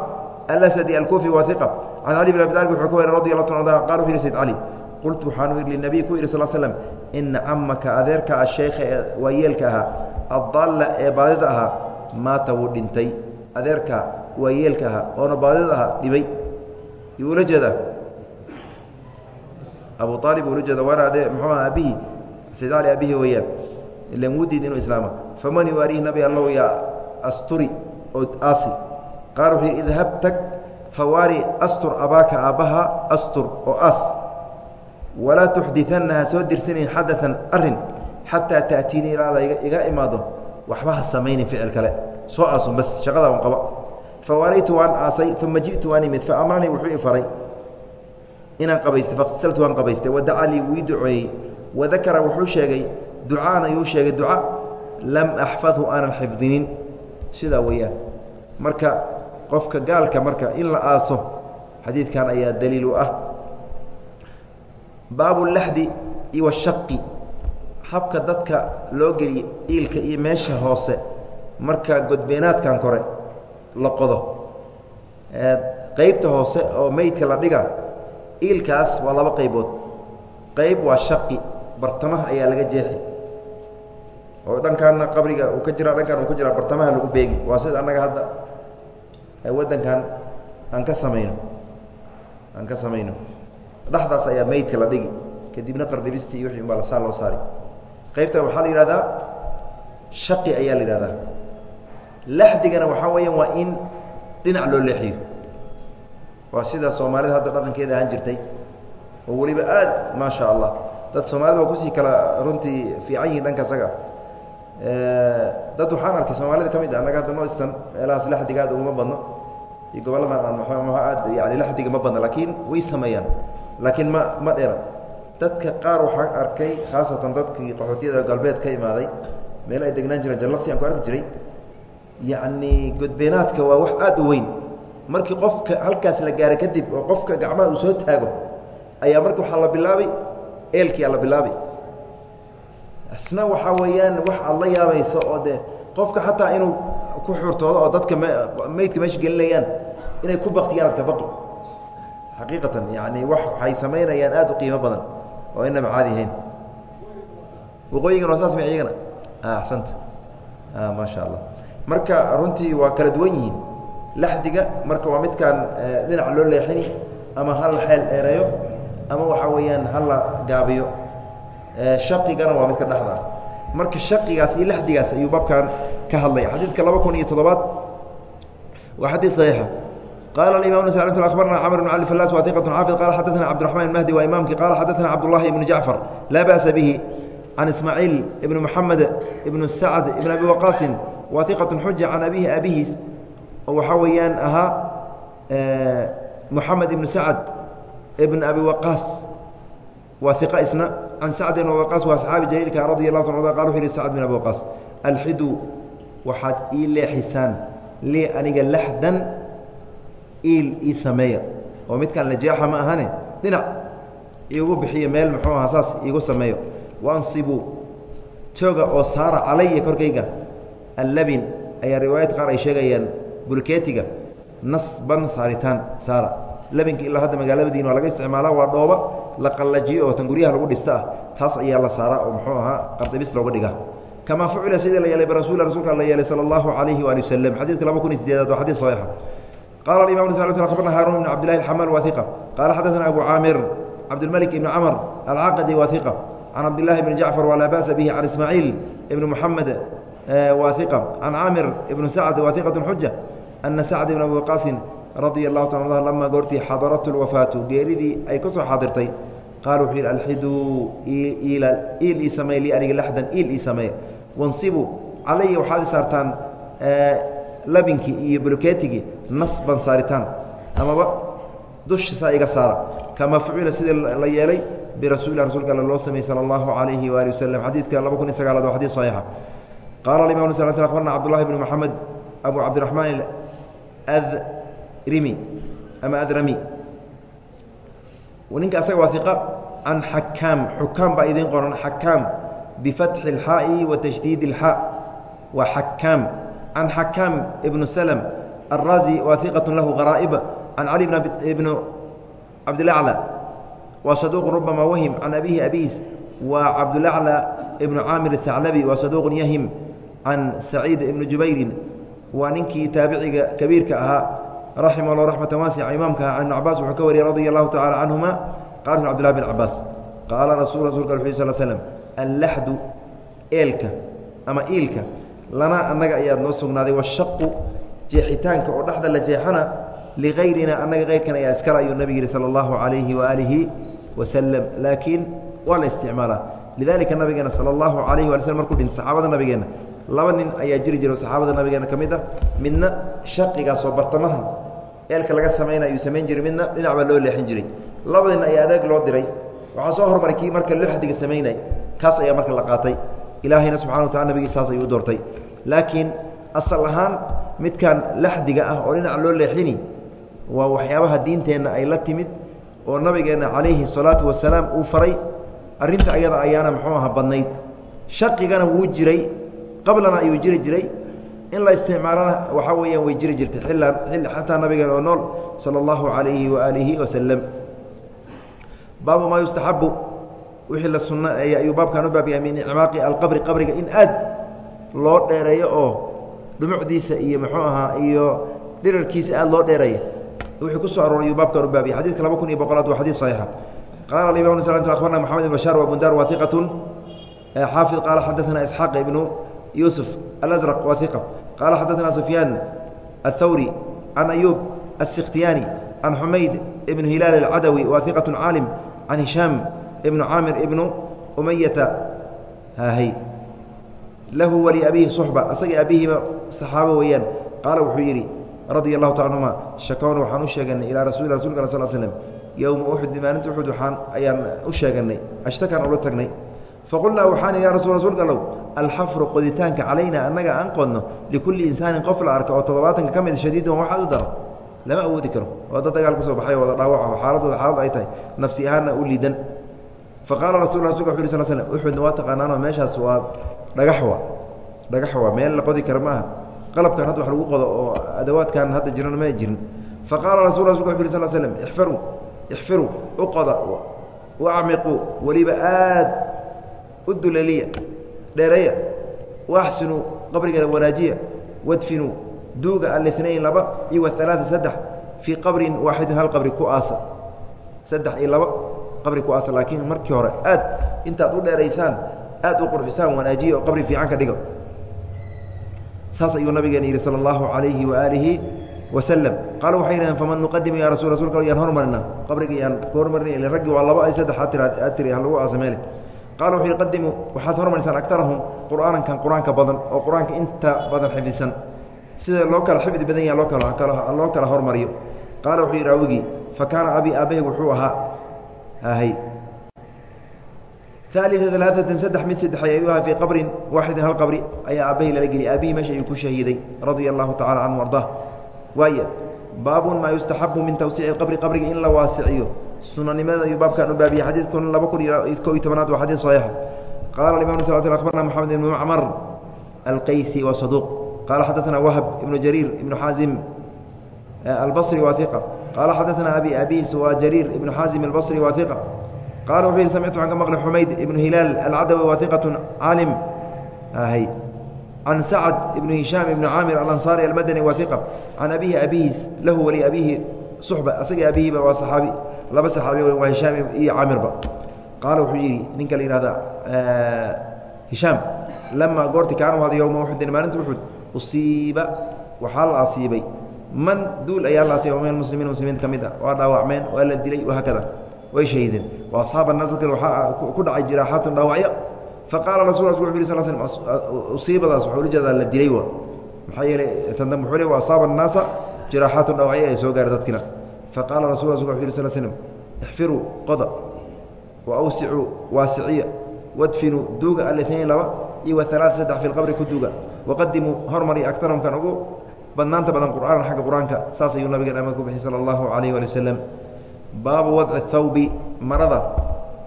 alasdi alkufi wa iqa can cali bn abi talib wuxuu ka weri radi allah ta qala wuxu yihi sayd cali qultu waxaanu ihi linabiy ku yihi sal slm ina camaka adeerka asheykha ee waayeelka ahaa addalla ee baadida ahaa maata wuu dhintay adeerka waayeelka ahaa oona baadida ahaa dhibay ula jeedaa abu aalib ula jeeda waana ade muxuu aha abihi sayd cali abihi weeyaan ilan wuu diid inuu islaama. Faman yuwaarihi nabi allow yaa asturi oo aasi qaala wuxuu yidhi idhab astur abaaka aabbaha astur oo aas walaa tuxdianna ha soo dirsanayn xadaan arrin xataa taatiinii ilaada iga imaado waxba ha ficil kale. Soo aasun bas shaqadaa un qaba. Fawaaraytu waan aasay uma ji'tu waan imid. Faamranii wuxuu i inaan qabaystay faqtasaltu waan qabaystay. Wadacaa lii wuu ii duceeyey wadakara wuxuu sheegay ducaan ayuu sheegay duca lam axfadhu aanan xifdinin. Sidaa weeyaan. Marka qofka gaalka marka in la aaso xadiidkan ayaa daliil u ah. Baabu laxdi iyo washaqi habka dadka loo geliye iilka iyo meesha hoose marka godbeenaadkan kore la qodo qeybta hoose oo meydka la dhiga iilkaas waa laba qaybood. Qayb waa shaqi bartamaha ayaa laga jeexi oo dhankaanna qabriga uu ka jira dhankaan uu ka jira bartamaha lagu beegi. Waa sida annaga hadda waddankan aan ka samayno aan ka samayno. Dhexdaas ayaa meydka la dhigi. Kadibna qardhibistii iyo wixii umbaa lasaa loo saari qaybtan waxaa la yidhahdaa shaqi ayaa la yidhahdaa laxdigana waxaa weeyaan waa in dhinac loo leexiyo. Waa sida soomaalida hadda dhaqankeeda ahaan jirtay. Oo weliba aad maa allah dad soomaalida waa ku sii kala runtii fiican yihiin dhanka isaga. Dad waxaan arkay soomaalida ka mid a annaga hadda noistan meelahaas laxdiga aad uguma badno. Iyo gobolladan aan ma aad yani laxdiga ma badno laakiin way sameeyaan. Laakiin ma ma dhera dadka qaar waxaan arkay khaasatan dadkii qaxootiyada galbeed ka imaaday meel ay degnaan jireen jallaqsi aan ku arki jiray. Yacni godbeenaadka waa wax aad u weyn. Markii qofka halkaas la gaaro kadib oo qofka gacmaha uu soo taago ayaa marka waxaa la bilaabay eelkiyaa la bilaabay isna waxaa weeyaan wax aad la yaabayso oo dee qofka xataa inuu ku xurtoodo oo dadka meydka meesha gelinayaan inay ku baktiyaan adka baqi. Xaqiiqatan yani wax waxay samaynayaan aad u qiimo badan oo inaba caadi ahayn waqooyigan waa saas ma iyagana? Axsanta maa sha allah marka runtii waa kala duwan yihiin. Laxdiga marka waa midkaan dhinac loo leexini ama hal xeel dheereeyo ama waxaa weeyaan hala gaabiyo shaqigana waa midka dhexda ah marka shaqigaas iyo laxdigaas ayuu baabkan ka hadlaya xadiidka laba kun iyo toddobaad waa xadiid saxiixa qala imam abarna cmr bn cali falas wa iqة xaafid qala xadaثna cabdiرaحman mahdi waa imaamki qala xadaثna cabdالlahi ibn jacfar laa ba'sa bihi can ismaaciil ibn moxamed ibn sacd ibn abi waqaasin wa iqaة xuja can abihi abihiis oo waxaa weeyaan ahaa moxamed ibn sacd ibn abi waqaas waa iqa isna can sacd ibn waqaas waa asxaabi jaliilka radi اlah ta qal wuxu yihi sacd bin abi waqaas alxidu waxaad ii leexisaan lii aniga laxdan iil ii sameeya. Oo midkaan lajeexa ma ahane? Dhinac iigu bixiyo meel muxuu ahaa saas iigu sameeyo. Wansibuu tooga oo saara calaya korkayga. Allabin ayaa riwaayad qaar ay sheegayaan bulkeetiga nasban saaritaan labinka ilaa hadda magaaladadiin waa laga isticmaala waa dhooba la qallajiyo oo tan guryaha lagu dhista. Ah taas ayaa la saaraa oo muxuu ahaa qardibis looga dhiga kamaa fucila sidii la yeelay birasuuli rasuulka la yeelay sala allahu calayhi waali wasalam xadiidka laba kun iyo waa xadiid saxiixa qala aimam abarna haarun ibn cabdillahi alxamal waa iqa qaala xadaثana abu caamir cabdilmalik ibn camr alcaqadi waa iqa can cabdillahi bni jacfar walaa ba'sa bihi can ismaaciil ibni muxamed waa iqa can caamir ibni sacd waa iqat xuja ana sacd ibn abi waqaasin radia allahu taala lama goortii xadarat lwafaatu geeridii ay ku soo xaadirtay qaala wuxuu yidhi alxiduu iil ii sameey lii aniga laxdan iil ii sameeye wansibuu calaya waxaad saartaan labinkii iyo bulkeetigii nasban saaritaan. Amaba dusha saa iga saara. Kamaa fucila sidii la yeelay birasuulilah rasuulka alle loo sameeyey sala allahu calayhi waali wasalam xadiidka laba kun iyo sagaalaad waa xadiid saxiixa. Qaala alimam s abarna cabdullahi bni moxamed abu cabdiraxmaan adrimi ama adrami ninka asaga waa iqa can xakaam xukaam baa idiin qoran xakaam bifatxi اlxaa'i wa tashdiid اlxaa waa xakaam can xakaam ibnu slm الraazi waa iqaة lahu qaraaئba can cali bn cabdilaclى waa saduuq rubama wahim can abihi abiis waa cabdulaclى ibnu caamir الثaclabi waa saduuq yahim can saciid ibni jubayrin waa ninkii taabiciga kabiirka ahaa raximah اllah raxmata waasica imaamka ah ibn cabaas wuxuu ka wariyey radia allahu tacala canhuma qala cbdillah bn cabaas qaala rasul rasulka uu sl slm allaxdu eelka ama iilka lana annaga ayaad noo sugnaaday washaqu jeexitaanka oo dhexda la jeexana ligayrina annaga keyrkan ayaa iskale ayuu nebig yihi sala allahu calayhi waaalihi wasalam laakiin waa la isticmaalaa. Lidalika nabigeena sala allahu calayhi wali slm markuu dhin saxaabada nabigeenna laba nin ayaa jiri jira saxaabada nabigeena ka mid a midna shaqigaas oo bartamaha eelka laga samayna ayuu samayn jiray. Midna dhinac baa loo leexin jiray. Labadina ayaa adeeg loo diray. Waxaa soo hormaray kii marka lixdiga samaynay kaas ayaa marka la qaatay. Ilaahayna subxana wa tacala nabigii saas ayuu u doortay. Laakiin asal ahaan midkan laxdiga ah oo dhinac loo leexini waa waxyaabaha diinteenna ay la timid oo nabigeenna calayhi salaatu wasalaam uu faray. Arrinta ayada ayaana muxuu aha badnayd. Shaqigana wuu jiray. Qablana ayuu jiri jiray in la isticmaalana waxaa weeyaan way jiri jirtay xilli xataa nabigeena oo nool sala allahu calayhi waaalihi wasalam baabu maa yustaxabu wixii la sunnaeeyey ayuu baabkan u baabyahay min icmaaqi alqabri qabriga in aad loo dheereeyo oo dhumucdiisa iyo muxuu ahaa iyo dhirarkiisa aad loo dheereeya wixii ku soo arooray ayuu baabkan u baabiyay xadidka laba kun iyo boqolaad waa xadiid saxiixa. Qaala alimam sl akhbarna moxamed ibn bashaar wa bundar waa iqatun xaafid qaala xadaثana isxaaq ibnu yuusuf alazraq waa iqa qaala xadaثana sufyaan aلthawri can ayuub aلsikhtiyaani can xumayd ibn hilaal alcadawi waa iqaة caalim can hishaam ibnu caamir ibnu umayata haahay lahu wali abihi suxba asaga abihiiba saxaabo weeyaan qaala wuxuu yidhi radia allahu taala anhuma shakowna waxaan u sheeganay ilaa rasuuli rasulka sal slm yowma uxud maalinta uxud waxaan ayaan u sheeganay ashtakaan ula tagnay faqulnaa waxaan ya rasul rasuulka allow alxafru qoditaanka calayna annaga aan qodno likulli insaanin qof la arka oo toddobaatanka ka mid shadiidun waxaad u daro lama awoodi karo. Oo dad dagaal ka soo baxay wada dhaawac xaaladooda xaalad ay tahay nafsi ahaanna u liidan. Faqaala rasul rasulka wuxu sl slm uxudna waa taqaanaanoo meeshaas waa dhagaxwa dhagaxwa meel la qodi kara maaha. Qalabkan hadda wax lagu qodo oo adawaadkan hadda jirana ma jirin. Faqaala rasul rasulka wuxu yh sl slm ixfaruu ixfiruu u qoda waacmiquu weliba aad u duleliya dheereeya waaxsinuu qabrigana wanaajiya wadfinuu duuga alinayn laba iyo waalaaa saddex fii qabrin waaxidin hal qabri ku aasa saddex iyo laba qabri ku aasa laakiin markii hore aad intaad u dheeraysaan aad u qurxisaan wanaajiya oo qabri fiican ka dhigo. Saas ayuu nabigeena yidhi sala allahu calayhi waaalihi wasalam qaala waxay yidhahdeen faman nuqadimu ya rasul rasulka yaan hormarina qabriga yaan ku hormarina raggii waa laba ay saddex aad tiri lagu aasa meele qaala wuxuu qadimu waxaad hormarisaan aktarahum qur'aanankan qur'aanka badan oo qur'aanka inta badan xifdisan sida loo kala xifdi badan yaha loo kala hormariyo qaala wuxuu yidhi awigii fa kaana abi aabahayg wuxuu ahaa ahay aalia alaaatan saddex mid saddexay ayuu ahaa fii qabrin waaxidin hal qabri ayaa aabbahay lala geliyay aabihii meesha ayuu ku shahiiday radia allahu tacala canhu ardaa waaya baabun maa yustaxabu min tawsiici qabri sunanimada ayuu baabkan u baabiyey xadii kun laba kun iyo ko iyo tobanaad waa xadii saxiixa qaala aimam sal abarna maxamed ibn macmar alqaysi waa saduuq qaala xadaana wahb ibnu jariir ibnu xaazim eh, albصri waa qaala xadaana abi abis waa jariir ibnu xaazim albصri waa qaala wuxuu yihi samictu waxaan ka maqlay xumayd ibnu hilaal alcadawi waa caalim. Hy can sacad ibnu hishaam ibnu caamir alansaari almadani waa iqa can abihi abihiis lahu waliabihi suxba asagii abihiiba waa saxaabi laba saxaabi waa hishaam iyo caamirba qaala wuxuu yidhi ninka la yihahda hishaam lamaa goorti kaana hada yowma uxudin maalinta uxud usiiba waxaa la asiibay. Man duul ayaa la asiibay min muslimiin muslimiinta ka mid ah waa dhaawacmeen waa la dilay wahaakada way shahiideen wa asxaaba naas dadka waxaa ku dhacay jiraaxaatun dhaawacyo. Faqaala rasul wuxu yhi sal slm usiibadaas waxaa ula jeedaa la dilay wa. Maxaa yeelay tan dambe wuxuu le wa asaaba annaasa jiraaxaatun dhaawacyo ay soo gaaray dadkina. Faqaala rasul rasulka wuxu yhi sal slm ixfiruu qoda wa awsicuu waasiciya wadfinuu duuga alinayn laba iyo waalaad saddex fi lqabri ku duuga. Waqadimuu hormari agtarahum kan ugu badnaanta badan qur'aanan xagga qur'aanka. Saas ayuu nabigeen ama ku bixi sala allahu calayh waali wasalam baabu wadci thawbi marada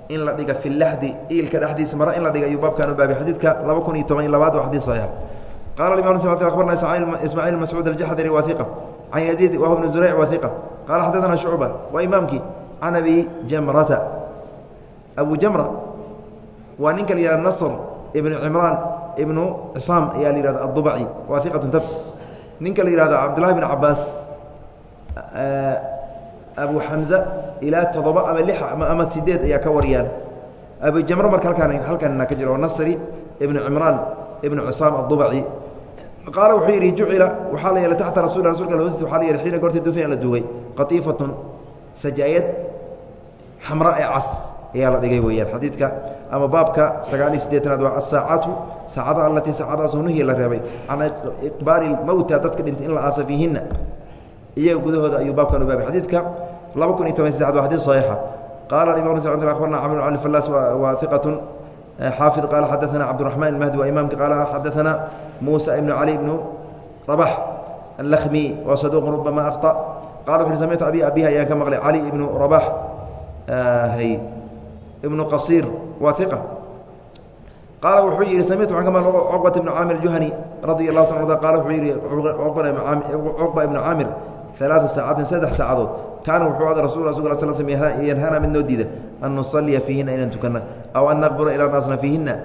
in la dhiga fi laxdi iilka dhexdiisa mara in la dhiga ayuu baabkan u baabay xadiidka laba kun iyo toban iyo labaad waa xadiid saxiix. Qala imam abarna ismaaciil mascuud aljaxdari wahiqa can yaziid wah bn zurayc wa iqa qaala xadadana shucba waa imaamkii can abi jamrata abu jamra waa ninka la yihahda nasr ibnu cimraan ibnu cisaam ayaa la yihahda addubaci waa iqatu tabt ninka la yihahdo cabdullahi bn cabaas abu xamza ilaa toddoba ama lix ama sideed ayaa ka wariyaan abu jamra marka halkaan halkaan na ka jiro nasri ibnu cimraan ibnu cisaam addubaci qaala wuxuu yidhi jucila waxaa la yeelay taxta rasul rasulka hoostiisa waxaa la yeelay xiina goortii dufina la duugay qatiifatun sajaayad xamra ee cas ayaa la dhigay weeyaan xadiidka ama baabka sagaal iyo siddeetanaad waa asaacatu saacada alatii saacadaasoo nuhiya la reebay can iqbaali mowta dadka dhintay in la aasa fiihinna iyaga gudahooda ayuu baabkan u baabay xadiidka laba kun iyo toban saddexad waa xadiid saxiixa qaala imam abarna camr cali fallaas waa iqatun xaafid qaala xadaثana cabdiraxman ilmahdi waa imaamki qaala xadaثana muusa ibnu cali ibnu rabax allakhmi waa saduuq rubama akhطa qala wuxu samictu abi abiha ayaan ka maqlay cali ibnu rabax hy ibnu qasiir waa iqa qaala wuxuu yidhi samictu waxaan ka maqlay cuqbat ibnu caamir juhani radi allahu ta arda qala wuxuu yidhi cuqba ibnu caamir alaaa saacatin saddex saacadood kaana wuxuu ada rasul sl sl yanhana mid noo diida an nusaliya fiihina inaan tukanna aw an naqbura ilaa naasna fiihina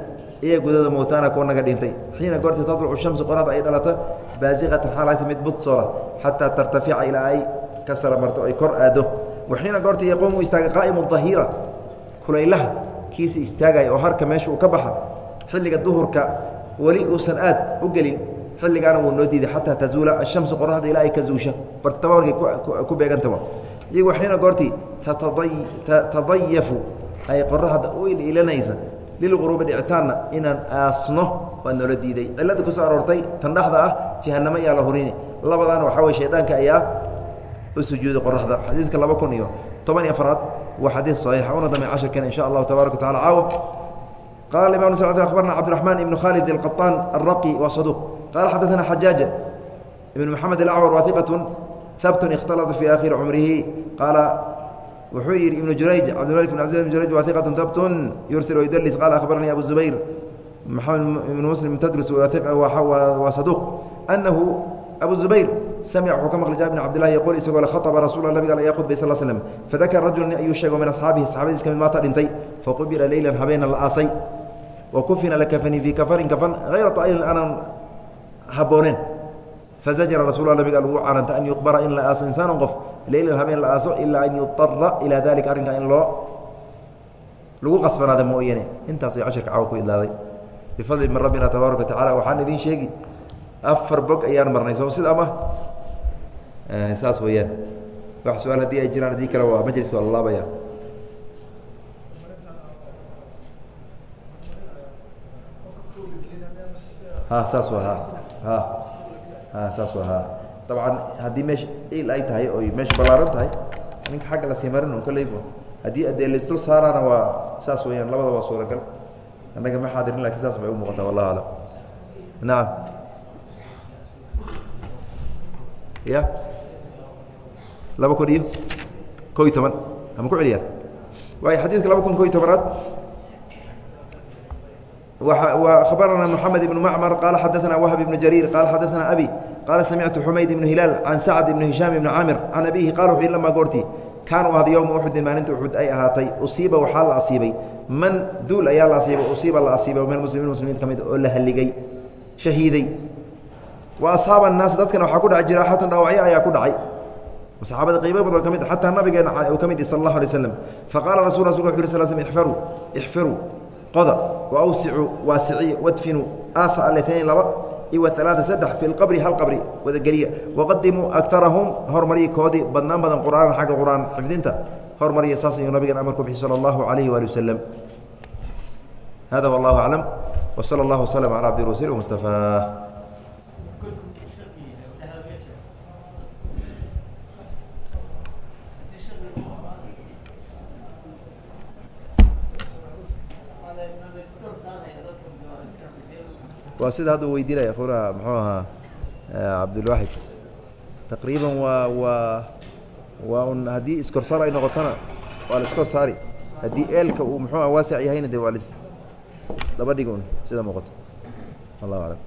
iya mowtaana kuwa naga dhintay xiina goorta tadlucu shamsu qoraxda ay dhalata baasiqatan xaalata mid budsoola xataa tartafica ilaa ay ka sara marto ay kor aado waxiina goorta yaquumu istaaga qaa'imu dahiira kulaylaha kiisa istaagaya oo harka meesha uu ka baxa xilliga duhurka weli uusan aad u gelin xilligaana wuu noo diiday xataa tazuula ashamsu qoraxda ilaa ay ka zuusha bartama markay ku beegantaba iyagu waxiina goortii tatadayafu ay qoraxda u ililanaysa lilquruubi dhicitaanna inaan aasno waa noola diiday. Cilladii ku soo aroortay tan dhexda ah jahanamo ayaa la hurini. Labadaana waxaa weye shaydaanka ayaa u sujuuday qoraxda. Xadiidka laba kun iyo toban iyo afaraad waa xadiid saxiixa. Una damay cashirkan in sha allahu tabaaraka wa tacala caawa qala imam s abarna cabdiraxmaan ibnu khaalid alqaطaan alraqi waa saduuq. Qala xadaثana xajaaja ibn maxamed alacwar waa habtun ikhtalata fii akhiri cumrihi. Qaala wuxuu yidhi ibnu jurayj cabdimalik bn ibn jurayj waa iqatun habtun yursil wayudlis qala akhbaranii abu zubayr maxamed ibnu muslim tadrus waa saduuq anahu abu zubayr samic wuxuu ka maqlay jabir bn cabdillahi yaquul isagoo le khaطba rasuula nabiga ayaa khudbay sal slm fadakara rajula nin ayuu sheego min asxaabihi saxaabadiis ka mid maata dhintay. Faqubila leylan habeena la aasay. Wa kufina lakafani fii kafarin kafan hayra طaa'ilin aanan habbooneen fazajara rasul nabiga lagu caranta an yuqbara in la aaso insaanan qof leylan habeen la aaso ilaa an yuطara ilaa dalika arrinka in loo lagu qasbanaada mooyane intaasay cashirka caawa ku idlaaday bifadli min rabbina tabaaraka wa tacala waxaan idiin sheegi afar bog ayaan marnay soo sida ama saas weeyaan wax su'aal haddii ay jiraan haddii kale waa majliska waa ha saas wa ha ha ha saas wa ha. Dabcan haddii meesha il ay tahay oy meesha ballaaran tahay ninka xagga la sii marin un koleybo haddii adee laisdul saaraana waa saas weeyaan labada waa suuragal. Annaga ma xaadirin laakiin saas bay u muuqataa wallahu aclam. Nacam ya? Laba kun iyo ko iyo toban. Ama ku celiyaa waayo xadiidka laba kun ko iyo tobanaad وأخبرنا محمد بن معمر قال حدثنا وهب بن جرير قال حدثنا أبي قال سمعت حميد بن هلال عن سعد بن هشام بن عامر عن أبيه قال وxuu لما goortii kaanuu ahada yowma uxudin maalinta uxud ay ahaatay usiiba waxaa la asiibay man duul ayaa la asiibay usiiba la asiibay min muslimiin muslimiinta ka mid oo la halligay shahiiday wa asxaaba الnaas dadkana waxaa ku dhacay jiraaxatun dhaawacyo ayaa ku dhacay saxaabada qiimo badan ka mid xataa nabigeena uu ka mid yahi sal اllahu alay slam faqala rasul rasulka wuxu yh sl sl ixfaruu ixfiruu qoda waawsicuu waasiciya wadfinuu aasa aletnayn laba iyo alaaa saddex fi lqabri hal qabri wadageliya waqadimuu akarahum hormariya koodii badnaan badan qur'aanan xagga qur'aan xifdinta hormariya saas ayuu nabigan amar ku bixi sala allahu alayhi waali wasalam hada wallahu aclam w sala allahu waslm cala cabdi rasuuli mustafaa waa sida hadda weydiinaya akuna muxuu ahaa cabdilwaxid taqriiban waa waa waa un haddii iskorsaar ay noqotona waa la iskor saari. Haddii eelka uu muxuu ah waasic yahayna de waa lis daba dhig un sida muuqato allahu aclam.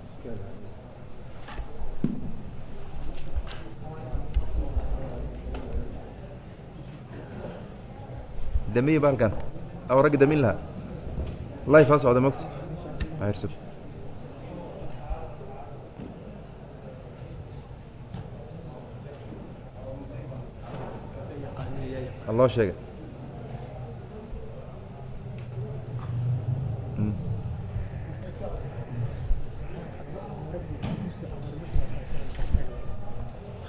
Damiyi ba halkan aw ragga damin lahaa. Life ha socda mogta hirsug loo sheegay.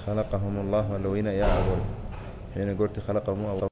Khalaqahum اllah alla weyne ayaa xiina goorti khalaqahum